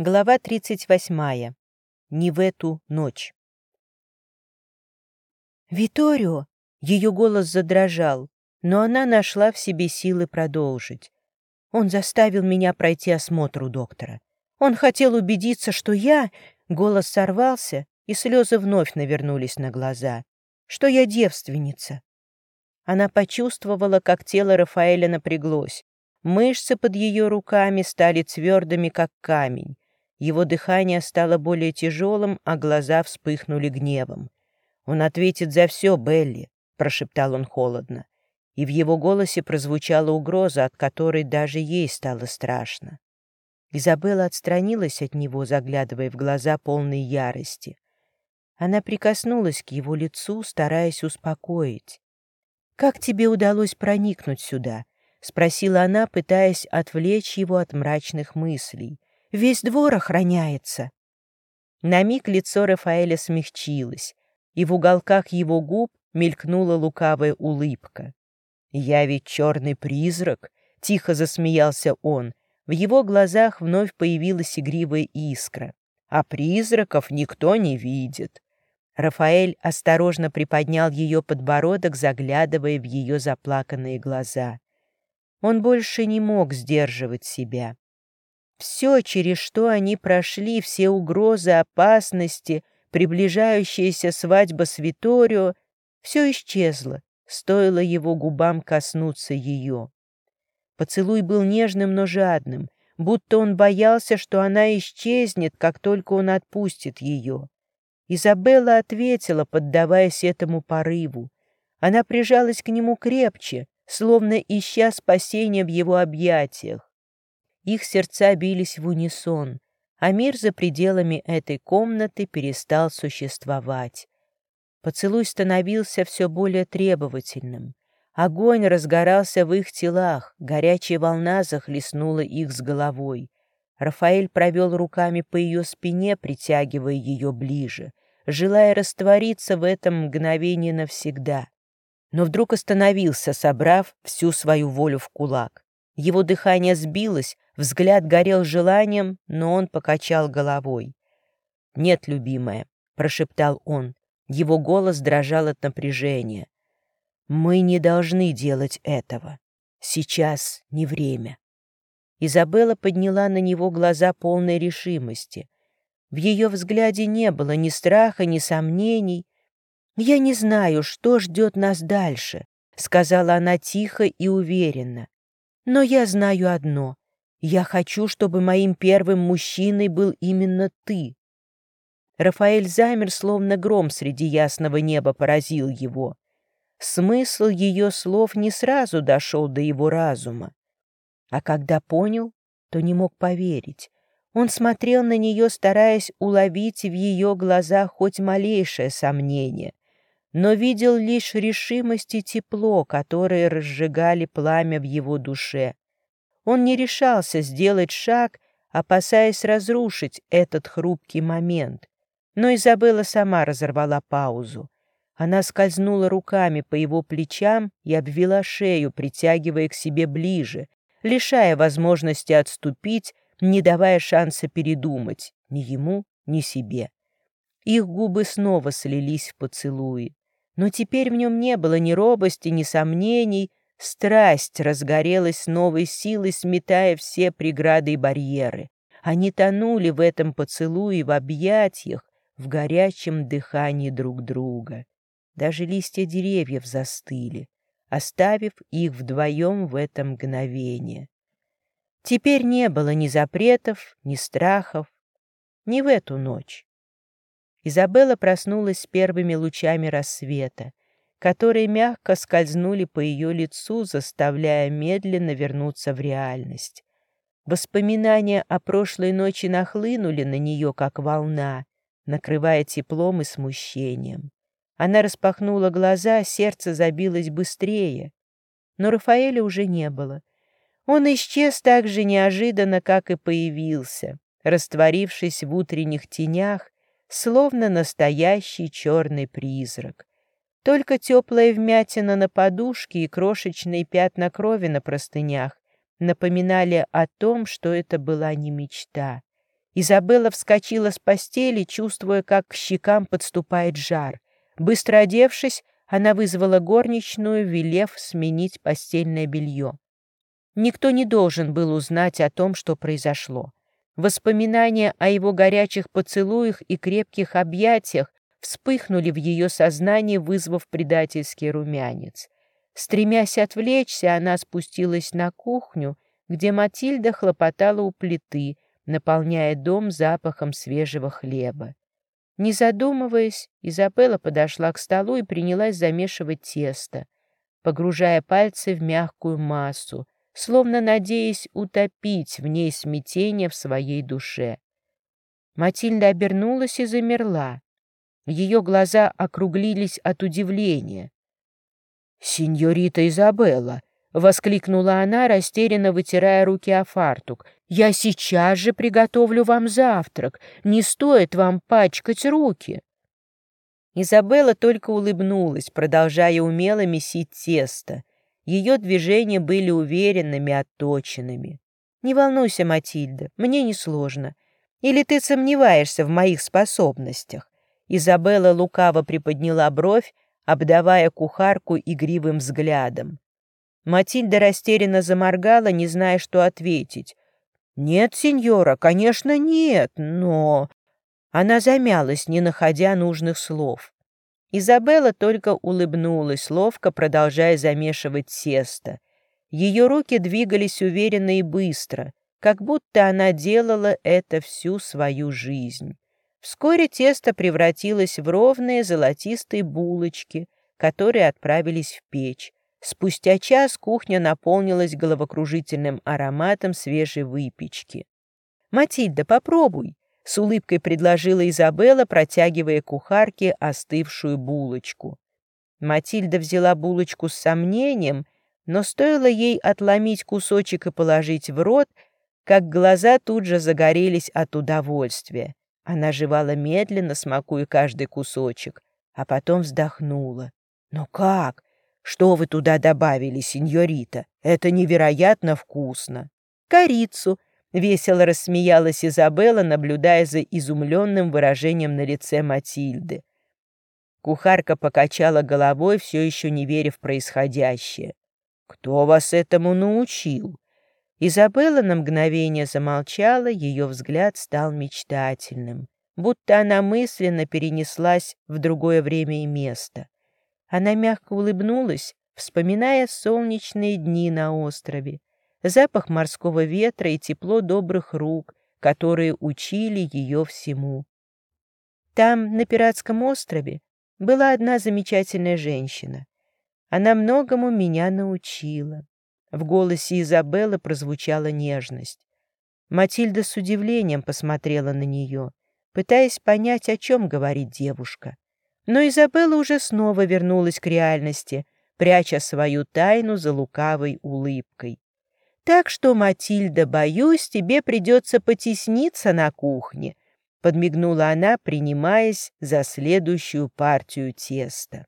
Глава 38. Не в эту ночь. «Виторио!» — ее голос задрожал, но она нашла в себе силы продолжить. Он заставил меня пройти осмотр у доктора. Он хотел убедиться, что я... Голос сорвался, и слезы вновь навернулись на глаза. Что я девственница. Она почувствовала, как тело Рафаэля напряглось. Мышцы под ее руками стали твердыми, как камень. Его дыхание стало более тяжелым, а глаза вспыхнули гневом. «Он ответит за все, Белли», — прошептал он холодно. И в его голосе прозвучала угроза, от которой даже ей стало страшно. Изабелла отстранилась от него, заглядывая в глаза полной ярости. Она прикоснулась к его лицу, стараясь успокоить. «Как тебе удалось проникнуть сюда?» — спросила она, пытаясь отвлечь его от мрачных мыслей. Весь двор охраняется». На миг лицо Рафаэля смягчилось, и в уголках его губ мелькнула лукавая улыбка. «Я ведь черный призрак», — тихо засмеялся он. В его глазах вновь появилась игривая искра. «А призраков никто не видит». Рафаэль осторожно приподнял ее подбородок, заглядывая в ее заплаканные глаза. Он больше не мог сдерживать себя. Все, через что они прошли, все угрозы, опасности, приближающаяся свадьба с Виторио, все исчезло, стоило его губам коснуться ее. Поцелуй был нежным, но жадным, будто он боялся, что она исчезнет, как только он отпустит ее. Изабелла ответила, поддаваясь этому порыву. Она прижалась к нему крепче, словно ища спасения в его объятиях. Их сердца бились в унисон, а мир за пределами этой комнаты перестал существовать. Поцелуй становился все более требовательным. Огонь разгорался в их телах, горячая волна захлестнула их с головой. Рафаэль провел руками по ее спине, притягивая ее ближе, желая раствориться в этом мгновении навсегда. Но вдруг остановился, собрав всю свою волю в кулак. Его дыхание сбилось, взгляд горел желанием, но он покачал головой. «Нет, любимая», — прошептал он. Его голос дрожал от напряжения. «Мы не должны делать этого. Сейчас не время». Изабелла подняла на него глаза полной решимости. В ее взгляде не было ни страха, ни сомнений. «Я не знаю, что ждет нас дальше», — сказала она тихо и уверенно. Но я знаю одно. Я хочу, чтобы моим первым мужчиной был именно ты. Рафаэль замер, словно гром среди ясного неба поразил его. Смысл ее слов не сразу дошел до его разума. А когда понял, то не мог поверить. Он смотрел на нее, стараясь уловить в ее глазах хоть малейшее сомнение но видел лишь решимость и тепло, которые разжигали пламя в его душе. Он не решался сделать шаг, опасаясь разрушить этот хрупкий момент. Но Изабелла сама разорвала паузу. Она скользнула руками по его плечам и обвела шею, притягивая к себе ближе, лишая возможности отступить, не давая шанса передумать ни ему, ни себе. Их губы снова слились в поцелуи. Но теперь в нем не было ни робости, ни сомнений. Страсть разгорелась новой силой, сметая все преграды и барьеры. Они тонули в этом поцелуе, в объятиях, в горячем дыхании друг друга. Даже листья деревьев застыли, оставив их вдвоем в это мгновение. Теперь не было ни запретов, ни страхов, ни в эту ночь. Изабелла проснулась с первыми лучами рассвета, которые мягко скользнули по ее лицу, заставляя медленно вернуться в реальность. Воспоминания о прошлой ночи нахлынули на нее, как волна, накрывая теплом и смущением. Она распахнула глаза, сердце забилось быстрее. Но Рафаэля уже не было. Он исчез так же неожиданно, как и появился, растворившись в утренних тенях словно настоящий черный призрак. Только теплая вмятина на подушке и крошечные пятна крови на простынях напоминали о том, что это была не мечта. Изабелла вскочила с постели, чувствуя, как к щекам подступает жар. Быстро одевшись, она вызвала горничную, велев сменить постельное белье. Никто не должен был узнать о том, что произошло. Воспоминания о его горячих поцелуях и крепких объятиях вспыхнули в ее сознании, вызвав предательский румянец. Стремясь отвлечься, она спустилась на кухню, где Матильда хлопотала у плиты, наполняя дом запахом свежего хлеба. Не задумываясь, Изабелла подошла к столу и принялась замешивать тесто, погружая пальцы в мягкую массу, словно надеясь утопить в ней смятение в своей душе. Матильда обернулась и замерла. Ее глаза округлились от удивления. «Синьорита Изабелла!» — воскликнула она, растерянно вытирая руки о фартук. «Я сейчас же приготовлю вам завтрак. Не стоит вам пачкать руки!» Изабелла только улыбнулась, продолжая умело месить тесто. Ее движения были уверенными, отточенными. «Не волнуйся, Матильда, мне несложно. Или ты сомневаешься в моих способностях?» Изабелла лукаво приподняла бровь, обдавая кухарку игривым взглядом. Матильда растерянно заморгала, не зная, что ответить. «Нет, сеньора, конечно, нет, но...» Она замялась, не находя нужных слов. Изабелла только улыбнулась, ловко продолжая замешивать тесто. Ее руки двигались уверенно и быстро, как будто она делала это всю свою жизнь. Вскоре тесто превратилось в ровные золотистые булочки, которые отправились в печь. Спустя час кухня наполнилась головокружительным ароматом свежей выпечки. «Матильда, попробуй!» с улыбкой предложила Изабелла, протягивая кухарке остывшую булочку. Матильда взяла булочку с сомнением, но стоило ей отломить кусочек и положить в рот, как глаза тут же загорелись от удовольствия. Она жевала медленно, смакуя каждый кусочек, а потом вздохнула. «Ну как? Что вы туда добавили, сеньорита? Это невероятно вкусно!» «Корицу!» — весело рассмеялась Изабелла, наблюдая за изумленным выражением на лице Матильды. Кухарка покачала головой, все еще не веря в происходящее. «Кто вас этому научил?» Изабелла на мгновение замолчала, ее взгляд стал мечтательным, будто она мысленно перенеслась в другое время и место. Она мягко улыбнулась, вспоминая солнечные дни на острове, запах морского ветра и тепло добрых рук, которые учили ее всему. Там, на пиратском острове, была одна замечательная женщина. Она многому меня научила. В голосе Изабеллы прозвучала нежность. Матильда с удивлением посмотрела на нее, пытаясь понять, о чем говорит девушка. Но Изабелла уже снова вернулась к реальности, пряча свою тайну за лукавой улыбкой. Так что, Матильда, боюсь, тебе придется потесниться на кухне, подмигнула она, принимаясь за следующую партию теста.